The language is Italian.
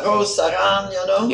rossa, ragno, no?